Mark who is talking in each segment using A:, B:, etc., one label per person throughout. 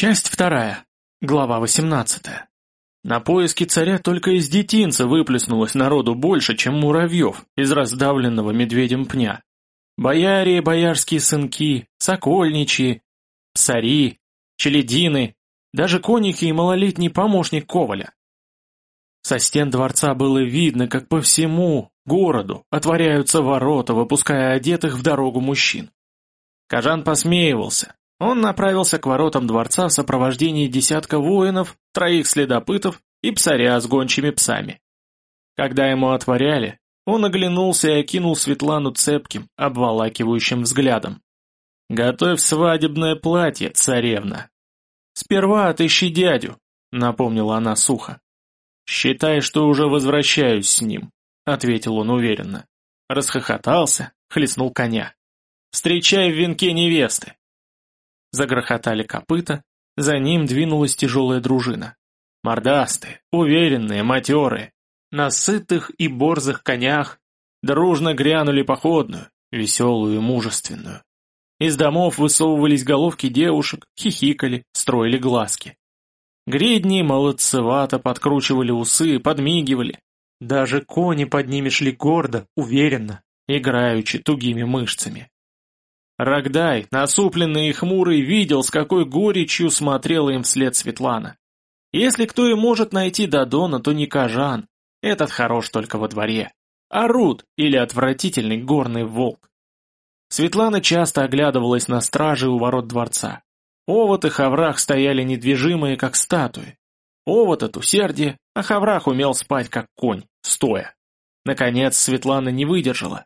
A: Часть вторая. Глава 18. На поиски царя только из детинца выплеснулось народу больше, чем муравьев из раздавленного медведем пня. Бояре, боярские сынки, сокольничьи, псари, челядины, даже конюхи и малолетний помощник Коваля. Со стен дворца было видно, как по всему городу отворяются ворота, выпуская одетых в дорогу мужчин. Кажан посмеивался, он направился к воротам дворца в сопровождении десятка воинов, троих следопытов и псаря с гончими псами. Когда ему отворяли, он оглянулся и окинул Светлану цепким, обволакивающим взглядом. «Готовь свадебное платье, царевна!» «Сперва отыщи дядю», — напомнила она сухо. «Считай, что уже возвращаюсь с ним», — ответил он уверенно. Расхохотался, хлестнул коня. «Встречай в венке невесты!» Загрохотали копыта, за ним двинулась тяжелая дружина. Мордастые, уверенные, матерые, на сытых и борзых конях дружно грянули походную, веселую и мужественную. Из домов высовывались головки девушек, хихикали, строили глазки. Гридни молодцевато подкручивали усы, подмигивали. Даже кони под ними шли гордо, уверенно, играючи тугими мышцами. Рогдай, насупленный и хмурый, видел, с какой горечью смотрела им вслед Светлана. Если кто и может найти Дадона, то не Кажан. Этот хорош только во дворе. А Рут или отвратительный горный волк. Светлана часто оглядывалась на стражи у ворот дворца. Овод и Хаврах стояли недвижимые, как статуи. Овод от усердия, а Хаврах умел спать, как конь, стоя. Наконец Светлана не выдержала.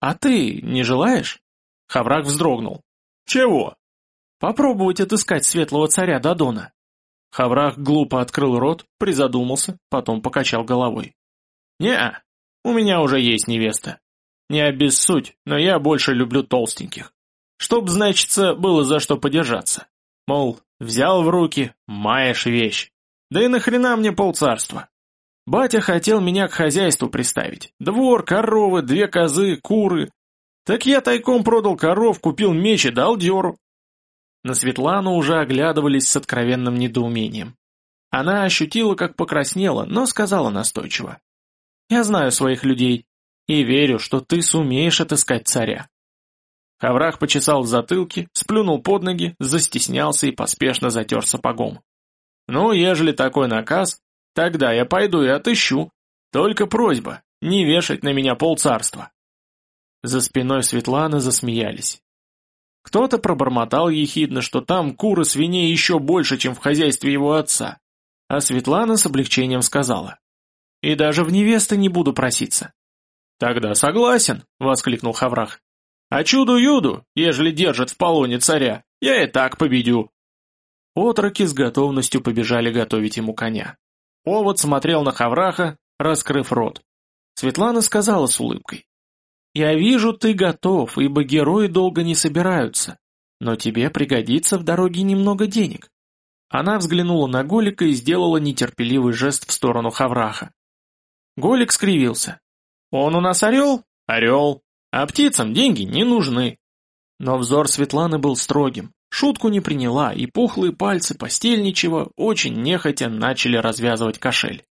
A: «А ты не желаешь?» Хаврак вздрогнул. «Чего?» «Попробовать отыскать светлого царя Дадона». Хаврах глупо открыл рот, призадумался, потом покачал головой. не у меня уже есть невеста. Не обессудь, но я больше люблю толстеньких. Чтоб, значится, было за что подержаться. Мол, взял в руки, маешь вещь. Да и нахрена мне полцарства? Батя хотел меня к хозяйству приставить. Двор, коровы, две козы, куры, так я тайком продал коров, купил меч и дал дёру. На Светлану уже оглядывались с откровенным недоумением. Она ощутила, как покраснела, но сказала настойчиво. «Я знаю своих людей и верю, что ты сумеешь отыскать царя». Хаврах почесал в затылке, сплюнул под ноги, застеснялся и поспешно затер сапогом. «Ну, ежели такой наказ, тогда я пойду и отыщу. Только просьба, не вешать на меня полцарства». За спиной Светланы засмеялись. Кто-то пробормотал ехидно, что там куры свиней еще больше, чем в хозяйстве его отца. А Светлана с облегчением сказала. «И даже в невесты не буду проситься». «Тогда согласен», — воскликнул Хаврах. «А чуду-юду, ежели держат в полоне царя, я и так победю». Отроки с готовностью побежали готовить ему коня. Овод смотрел на Хавраха, раскрыв рот. Светлана сказала с улыбкой. Я вижу, ты готов, ибо герои долго не собираются. Но тебе пригодится в дороге немного денег. Она взглянула на Голика и сделала нетерпеливый жест в сторону Хавраха. Голик скривился. «Он у нас орел? Орел. А птицам деньги не нужны». Но взор Светланы был строгим, шутку не приняла, и пухлые пальцы постельничего очень нехотя начали развязывать кошель.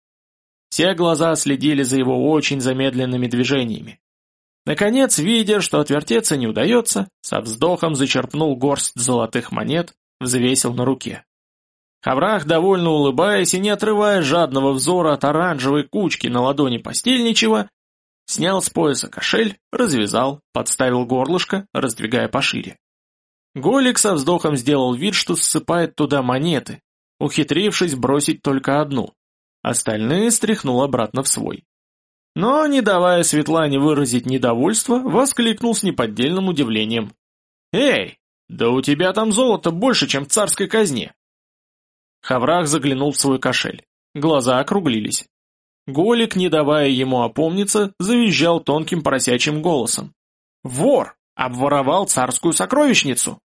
A: Все глаза следили за его очень замедленными движениями. Наконец, видя, что отвертеться не удается, со вздохом зачерпнул горсть золотых монет, взвесил на руке. Хаврах, довольно улыбаясь и не отрывая жадного взора от оранжевой кучки на ладони постельничего, снял с пояса кошель, развязал, подставил горлышко, раздвигая пошире. Голик со вздохом сделал вид, что ссыпает туда монеты, ухитрившись бросить только одну. Остальные стряхнул обратно в свой. Но, не давая Светлане выразить недовольство, воскликнул с неподдельным удивлением. «Эй, да у тебя там золото больше, чем в царской казне!» Хаврах заглянул в свой кошель. Глаза округлились. Голик, не давая ему опомниться, завизжал тонким поросячьим голосом. «Вор! Обворовал царскую сокровищницу!»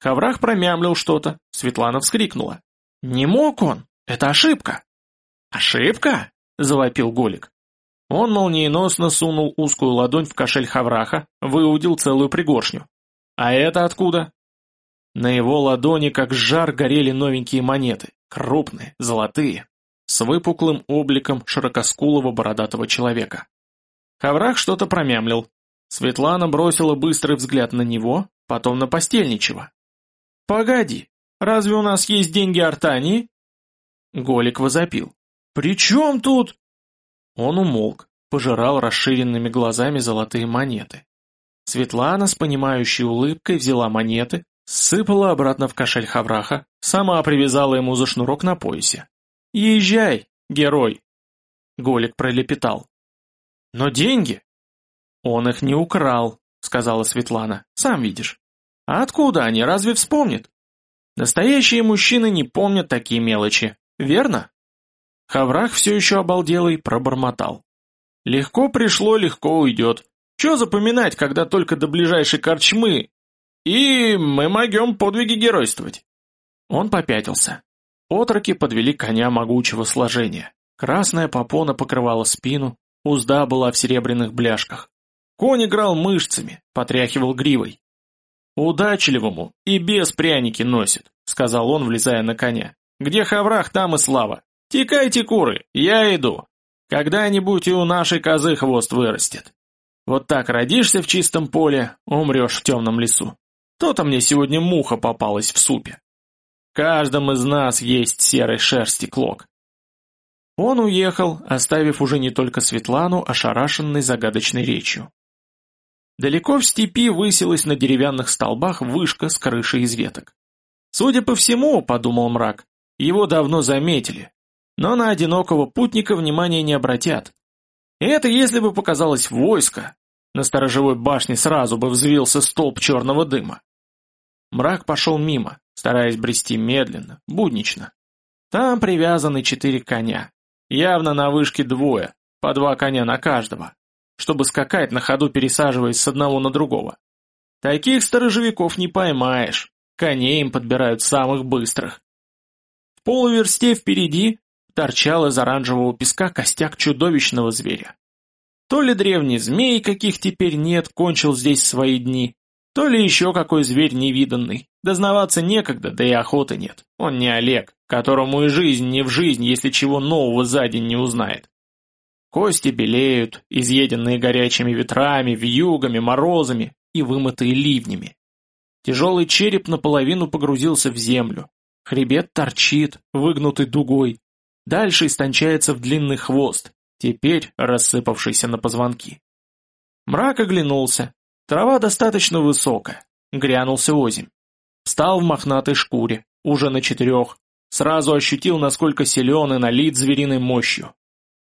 A: Хаврах промямлил что-то, Светлана вскрикнула. «Не мог он! Это ошибка!» «Ошибка?» — завопил Голик. Он молниеносно сунул узкую ладонь в кошель Хавраха, выудил целую пригоршню. «А это откуда?» На его ладони, как жар, горели новенькие монеты, крупные, золотые, с выпуклым обликом широкоскулого бородатого человека. Хаврах что-то промямлил. Светлана бросила быстрый взгляд на него, потом на постельничего. «Погоди, разве у нас есть деньги Артании?» Голик возопил. «При чем тут?» Он умолк, пожирал расширенными глазами золотые монеты. Светлана с понимающей улыбкой взяла монеты, сыпала обратно в кошель Хавраха, сама привязала ему за шнурок на поясе. «Езжай, герой!» Голик пролепетал. «Но деньги?» «Он их не украл», — сказала Светлана, — «сам видишь». «А откуда они, разве вспомнит?» «Настоящие мужчины не помнят такие мелочи, верно?» Хаврах все еще обалделый пробормотал. «Легко пришло, легко уйдет. Че запоминать, когда только до ближайшей корчмы? И мы могем подвиги геройствовать». Он попятился. Отроки подвели коня могучего сложения. Красная попона покрывала спину, узда была в серебряных бляшках. Конь играл мышцами, потряхивал гривой. «Удачливому и без пряники носит», — сказал он, влезая на коня. «Где хаврах, там и слава. Текайте, куры, я иду. Когда-нибудь и у нашей козы хвост вырастет. Вот так родишься в чистом поле, умрешь в темном лесу. То-то мне сегодня муха попалась в супе. Каждом из нас есть серой шерсти клок. Он уехал, оставив уже не только Светлану, ошарашенной загадочной речью. Далеко в степи высилась на деревянных столбах вышка с крышей из веток. Судя по всему, подумал мрак, его давно заметили, но на одинокого путника внимания не обратят. И это если бы показалось войско, на сторожевой башне сразу бы взвился столб черного дыма. Мрак пошел мимо, стараясь брести медленно, буднично. Там привязаны четыре коня. Явно на вышке двое, по два коня на каждого, чтобы скакать на ходу, пересаживаясь с одного на другого. Таких сторожевиков не поймаешь, коней им подбирают самых быстрых. В полуверсте впереди торчал из оранжевого песка костяк чудовищного зверя. То ли древний змей, каких теперь нет, кончил здесь свои дни, то ли еще какой зверь невиданный. Дознаваться некогда, да и охоты нет. Он не Олег, которому и жизнь не в жизнь, если чего нового за день не узнает. Кости белеют, изъеденные горячими ветрами, вьюгами, морозами и вымытые ливнями. Тяжелый череп наполовину погрузился в землю. Хребет торчит, выгнутый дугой. Дальше истончается в длинный хвост, теперь рассыпавшийся на позвонки. Мрак оглянулся, Трава достаточно высокая. Грянулся озимь. Встал в мохнатой шкуре, уже на четырех. Сразу ощутил, насколько силен и налит звериной мощью.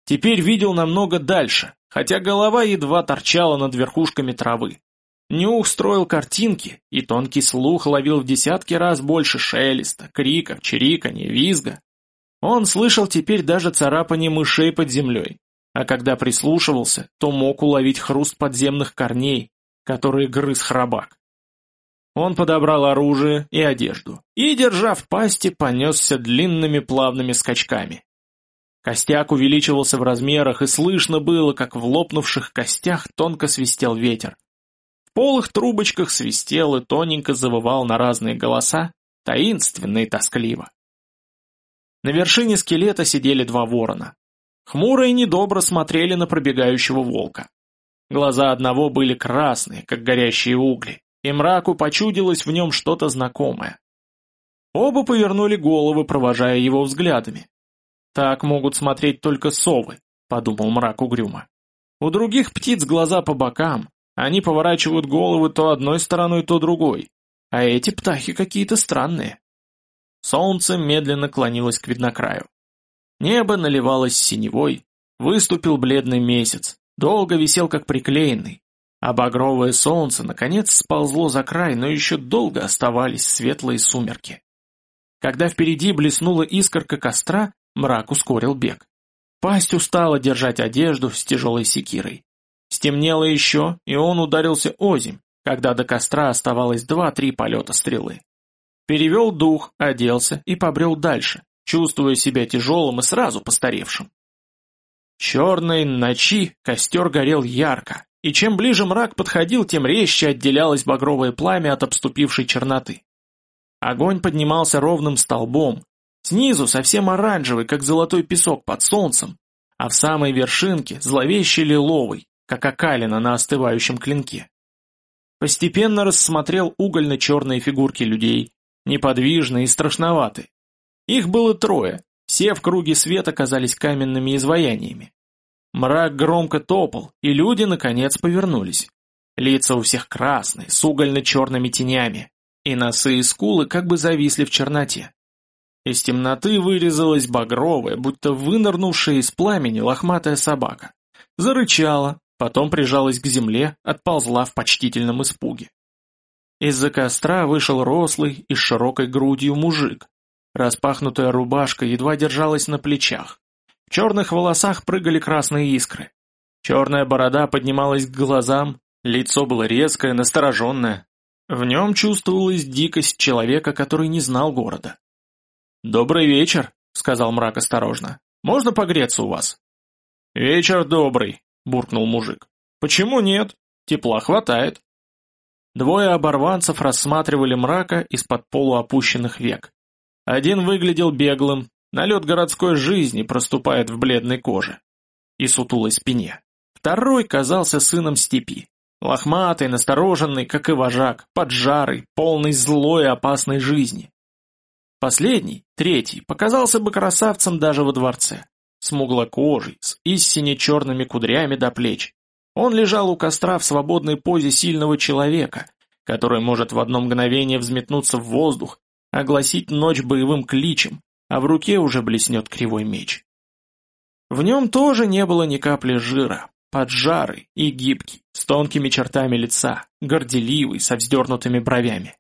A: Теперь видел намного дальше, хотя голова едва торчала над верхушками травы. Нюх строил картинки, и тонкий слух ловил в десятки раз больше шелеста, криков, чириканья, визга. Он слышал теперь даже царапание мышей под землей, а когда прислушивался, то мог уловить хруст подземных корней, которые грыз храбак. Он подобрал оружие и одежду, и, держа в пасти, понесся длинными плавными скачками. Костяк увеличивался в размерах, и слышно было, как в лопнувших костях тонко свистел ветер. В полых трубочках свистел и тоненько завывал на разные голоса, таинственно и тоскливо. На вершине скелета сидели два ворона. Хмуро и недобро смотрели на пробегающего волка. Глаза одного были красные, как горящие угли, и мраку почудилось в нем что-то знакомое. Оба повернули головы, провожая его взглядами. «Так могут смотреть только совы», — подумал мрак угрюмо. «У других птиц глаза по бокам, они поворачивают головы то одной стороной, то другой, а эти птахи какие-то странные». Солнце медленно клонилось к виднокраю. Небо наливалось синевой, выступил бледный месяц, Долго висел как приклеенный, а багровое солнце наконец сползло за край, но еще долго оставались светлые сумерки. Когда впереди блеснула искорка костра, мрак ускорил бег. Пасть устала держать одежду с тяжелой секирой. Стемнело еще, и он ударился озимь, когда до костра оставалось два-три полета стрелы. Перевел дух, оделся и побрел дальше, чувствуя себя тяжелым и сразу постаревшим. Черной ночи костер горел ярко, и чем ближе мрак подходил, тем резче отделялось багровое пламя от обступившей черноты. Огонь поднимался ровным столбом, снизу совсем оранжевый, как золотой песок под солнцем, а в самой вершинке зловеще лиловый, как окалина на остывающем клинке. Постепенно рассмотрел угольно-черные фигурки людей, неподвижные и страшноватые. Их было трое, все в круге света казались каменными изваяниями. Мрак громко топал, и люди, наконец, повернулись. Лица у всех красные, с угольно-черными тенями, и носы и скулы как бы зависли в черноте. Из темноты вырезалась багровая, будто вынырнувшая из пламени лохматая собака. Зарычала, потом прижалась к земле, отползла в почтительном испуге. Из-за костра вышел рослый и с широкой грудью мужик. Распахнутая рубашка едва держалась на плечах. В черных волосах прыгали красные искры. Черная борода поднималась к глазам, лицо было резкое, настороженное. В нем чувствовалась дикость человека, который не знал города. «Добрый вечер», — сказал мрак осторожно. «Можно погреться у вас?» «Вечер добрый», — буркнул мужик. «Почему нет? Тепла хватает». Двое оборванцев рассматривали мрака из-под полуопущенных век. Один выглядел беглым, налет городской жизни проступает в бледной коже и сутулой спине. Второй казался сыном степи. Лохматый, настороженный, как и вожак, поджарый, полный злой и опасной жизни. Последний, третий, показался бы красавцем даже во дворце. Смуглокожий, с истине черными кудрями до плеч. Он лежал у костра в свободной позе сильного человека, который может в одно мгновение взметнуться в воздух, огласить ночь боевым кличем, а в руке уже блеснет кривой меч. В нем тоже не было ни капли жира, поджарый и гибкий, с тонкими чертами лица, горделивый, со вздернутыми бровями.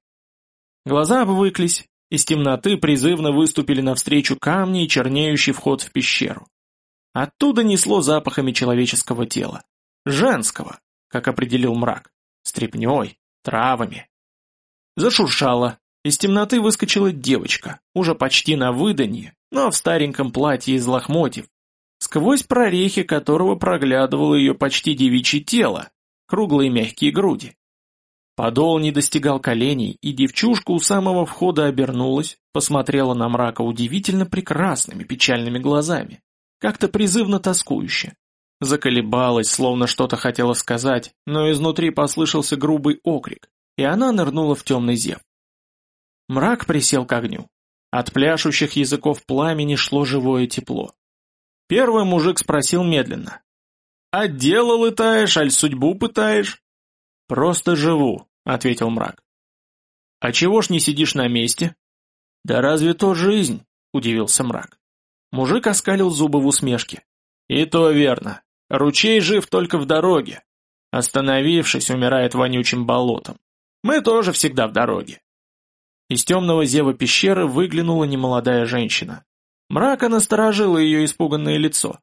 A: Глаза обвыклись, из темноты призывно выступили навстречу камни и чернеющий вход в пещеру. Оттуда несло запахами человеческого тела. Женского, как определил мрак. Стрепней, травами. Зашуршало. Из темноты выскочила девочка, уже почти на выданье, но в стареньком платье из лохмотьев, сквозь прорехи которого проглядывало ее почти девичье тело, круглые мягкие груди. Подол не достигал коленей, и девчушка у самого входа обернулась, посмотрела на мрака удивительно прекрасными печальными глазами, как-то призывно тоскующе. Заколебалась, словно что-то хотела сказать, но изнутри послышался грубый окрик, и она нырнула в темный зев. Мрак присел к огню. От пляшущих языков пламени шло живое тепло. Первый мужик спросил медленно. «А дело лытаешь, аль судьбу пытаешь?» «Просто живу», — ответил мрак. «А чего ж не сидишь на месте?» «Да разве то жизнь?» — удивился мрак. Мужик оскалил зубы в усмешке. «И то верно. Ручей жив только в дороге. Остановившись, умирает вонючим болотом. Мы тоже всегда в дороге». Из темного зева пещеры выглянула немолодая женщина. Мрака насторожило ее испуганное лицо.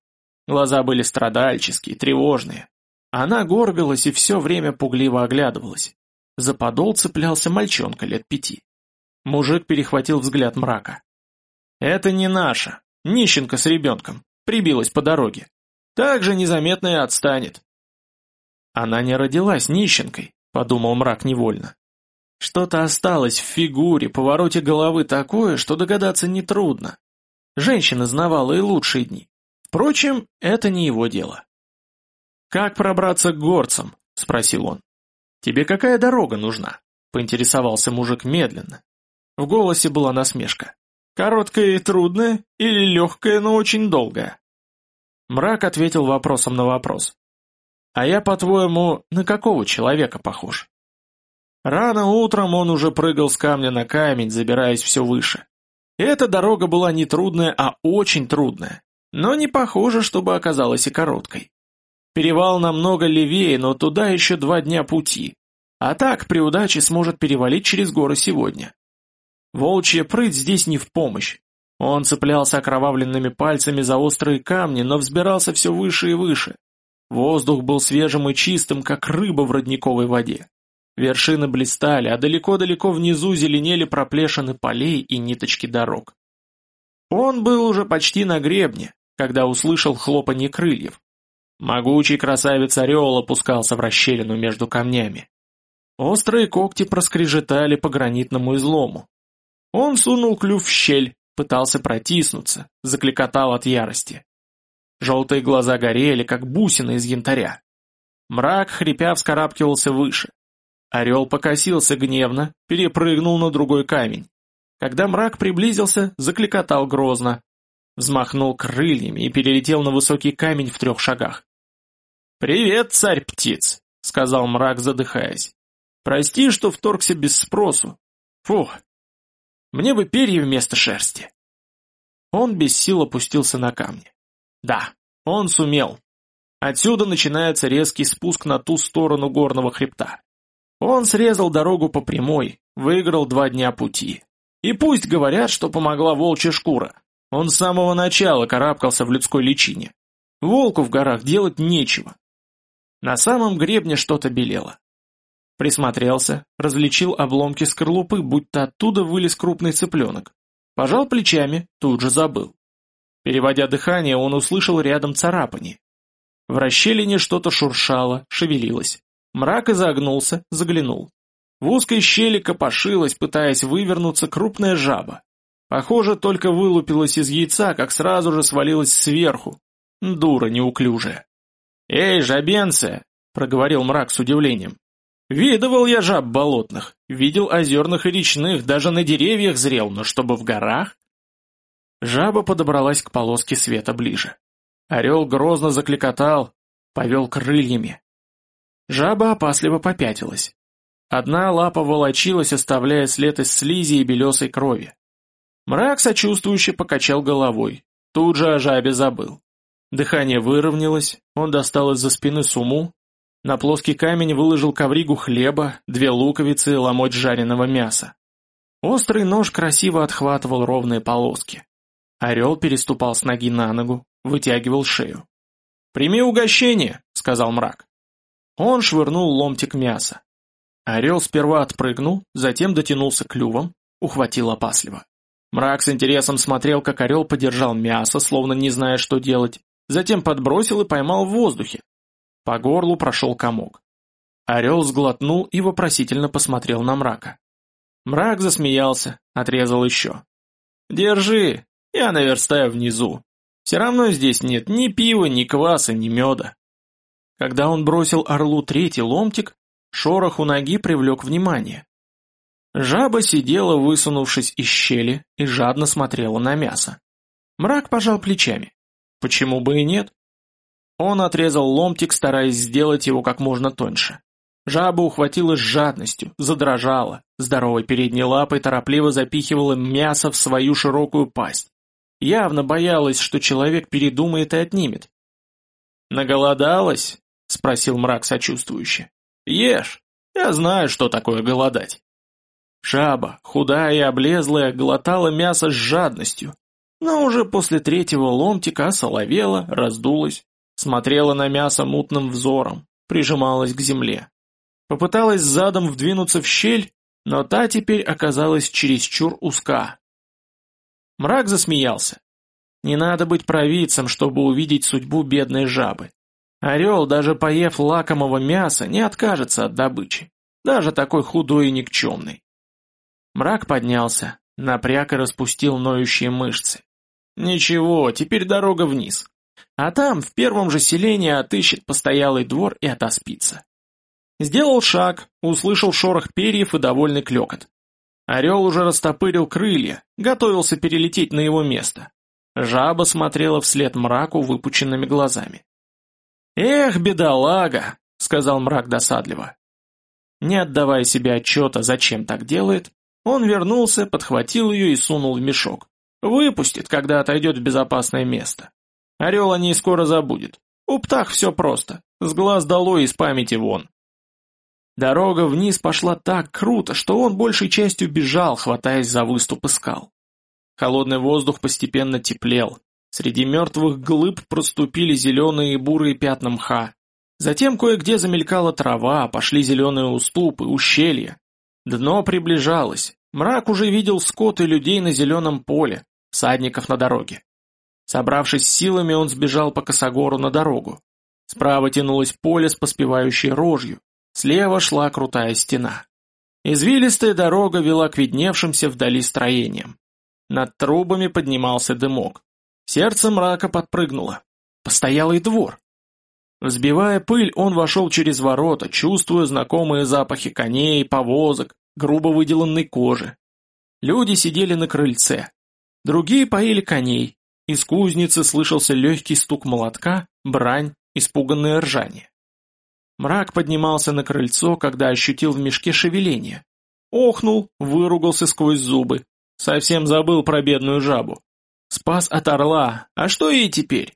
A: Глаза были страдальческие, тревожные. Она горбилась и все время пугливо оглядывалась. За подол цеплялся мальчонка лет пяти. Мужик перехватил взгляд мрака. «Это не наша. Нищенка с ребенком. Прибилась по дороге. Так же незаметно и отстанет». «Она не родилась нищенкой», — подумал мрак невольно. Что-то осталось в фигуре, повороте головы такое, что догадаться нетрудно. Женщина знавала и лучшие дни. Впрочем, это не его дело. «Как пробраться к горцам?» — спросил он. «Тебе какая дорога нужна?» — поинтересовался мужик медленно. В голосе была насмешка. «Короткая и трудная или легкая, но очень долгая?» Мрак ответил вопросом на вопрос. «А я, по-твоему, на какого человека похож?» Рано утром он уже прыгал с камня на камень, забираясь все выше. Эта дорога была не трудная, а очень трудная, но не похоже, чтобы оказалась и короткой. Перевал намного левее, но туда еще два дня пути. А так, при удаче, сможет перевалить через горы сегодня. Волчья прыть здесь не в помощь. Он цеплялся окровавленными пальцами за острые камни, но взбирался все выше и выше. Воздух был свежим и чистым, как рыба в родниковой воде. Вершины блистали, а далеко-далеко внизу зеленели проплешины полей и ниточки дорог. Он был уже почти на гребне, когда услышал хлопанье крыльев. Могучий красавец-орел опускался в расщелину между камнями. Острые когти проскрежетали по гранитному излому. Он сунул клюв в щель, пытался протиснуться, закликотал от ярости. Желтые глаза горели, как бусины из янтаря. Мрак, хрипя, вскарабкивался выше. Орел покосился гневно, перепрыгнул на другой камень. Когда мрак приблизился, закликотал грозно. Взмахнул крыльями и перелетел на высокий камень в трех шагах. «Привет, царь птиц!» — сказал мрак, задыхаясь. «Прости, что вторгся без спросу. Фух, мне бы перья вместо шерсти». Он без сил опустился на камни. Да, он сумел. Отсюда начинается резкий спуск на ту сторону горного хребта. Он срезал дорогу по прямой, выиграл два дня пути. И пусть говорят, что помогла волчья шкура. Он с самого начала карабкался в людской личине. Волку в горах делать нечего. На самом гребне что-то белело. Присмотрелся, различил обломки скорлупы, будто оттуда вылез крупный цыпленок. Пожал плечами, тут же забыл. Переводя дыхание, он услышал рядом царапани. В расщелине что-то шуршало, шевелилось. Мрак изогнулся, заглянул. В узкой щели копошилась, пытаясь вывернуться, крупная жаба. Похоже, только вылупилась из яйца, как сразу же свалилась сверху. Дура неуклюжая. «Эй, жабенция!» — проговорил мрак с удивлением. «Видывал я жаб болотных, видел озерных и речных, даже на деревьях зрел, но чтобы в горах?» Жаба подобралась к полоске света ближе. Орел грозно закликотал, повел крыльями. Жаба опасливо попятилась. Одна лапа волочилась, оставляя след из слизи и белесой крови. Мрак сочувствующе покачал головой. Тут же о жабе забыл. Дыхание выровнялось, он достал из-за спины суму, на плоский камень выложил ковригу хлеба, две луковицы и ломоть жареного мяса. Острый нож красиво отхватывал ровные полоски. Орел переступал с ноги на ногу, вытягивал шею. «Прими угощение», — сказал мрак. Он швырнул ломтик мяса. Орел сперва отпрыгнул, затем дотянулся клювом, ухватил опасливо. Мрак с интересом смотрел, как орел подержал мясо, словно не зная, что делать, затем подбросил и поймал в воздухе. По горлу прошел комок. Орел сглотнул и вопросительно посмотрел на мрака. Мрак засмеялся, отрезал еще. «Держи, я наверстаю внизу. Все равно здесь нет ни пива, ни кваса, ни меда. Когда он бросил орлу третий ломтик, шорох у ноги привлек внимание. Жаба сидела, высунувшись из щели, и жадно смотрела на мясо. Мрак пожал плечами. Почему бы и нет? Он отрезал ломтик, стараясь сделать его как можно тоньше. Жаба ухватилась с жадностью, задрожала, здоровой передней лапой торопливо запихивала мясо в свою широкую пасть. Явно боялась, что человек передумает и отнимет. «Наголодалась?» — спросил мрак сочувствующе. «Ешь, я знаю, что такое голодать». Жаба, худая и облезлая, глотала мясо с жадностью, но уже после третьего ломтика осоловела, раздулась, смотрела на мясо мутным взором, прижималась к земле. Попыталась задом вдвинуться в щель, но та теперь оказалась чересчур узка. Мрак засмеялся. Не надо быть провидцем, чтобы увидеть судьбу бедной жабы. Орел, даже поев лакомого мяса, не откажется от добычи, даже такой худой и никчемный. Мрак поднялся, напряг и распустил ноющие мышцы. Ничего, теперь дорога вниз. А там, в первом же селении, отыщет постоялый двор и отоспится. Сделал шаг, услышал шорох перьев и довольный клекот. Орел уже растопырил крылья, готовился перелететь на его место. Жаба смотрела вслед мраку выпученными глазами. «Эх, бедолага!» — сказал мрак досадливо. Не отдавая себе отчета, зачем так делает, он вернулся, подхватил ее и сунул в мешок. Выпустит, когда отойдет в безопасное место. Орел о ней скоро забудет. У птах все просто. С глаз долой и с памяти вон. Дорога вниз пошла так круто, что он большей частью бежал, хватаясь за выступы скал. Холодный воздух постепенно теплел, Среди мертвых глыб проступили зеленые и бурые пятна мха. Затем кое-где замелькала трава, пошли зеленые уступы, ущелья. Дно приближалось. Мрак уже видел скот и людей на зеленом поле, всадников на дороге. Собравшись силами, он сбежал по косогору на дорогу. Справа тянулось поле с поспевающей рожью, слева шла крутая стена. Извилистая дорога вела к видневшимся вдали строениям. Над трубами поднимался дымок. Сердце мрака подпрыгнуло. Постоялый двор. Взбивая пыль, он вошел через ворота, чувствуя знакомые запахи коней, повозок, грубо выделанной кожи. Люди сидели на крыльце. Другие поили коней. Из кузницы слышался легкий стук молотка, брань, испуганное ржание. Мрак поднимался на крыльцо, когда ощутил в мешке шевеление. Охнул, выругался сквозь зубы. Совсем забыл про бедную жабу. Спас от орла, а что ей теперь?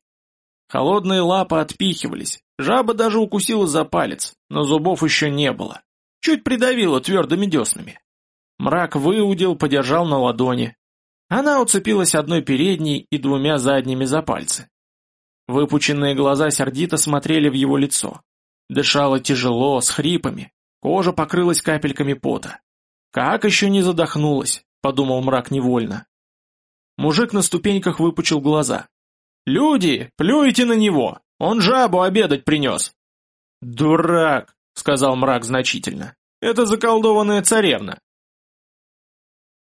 A: Холодные лапы отпихивались, жаба даже укусила за палец, но зубов еще не было. Чуть придавила твердыми деснами. Мрак выудил, подержал на ладони. Она уцепилась одной передней и двумя задними за пальцы. Выпученные глаза сердито смотрели в его лицо. Дышало тяжело, с хрипами. Кожа покрылась капельками пота. «Как еще не задохнулась?» — подумал мрак невольно. Мужик на ступеньках выпучил глаза. «Люди, плюйте на него! Он жабу обедать принес!» «Дурак!» — сказал мрак значительно. «Это заколдованная царевна.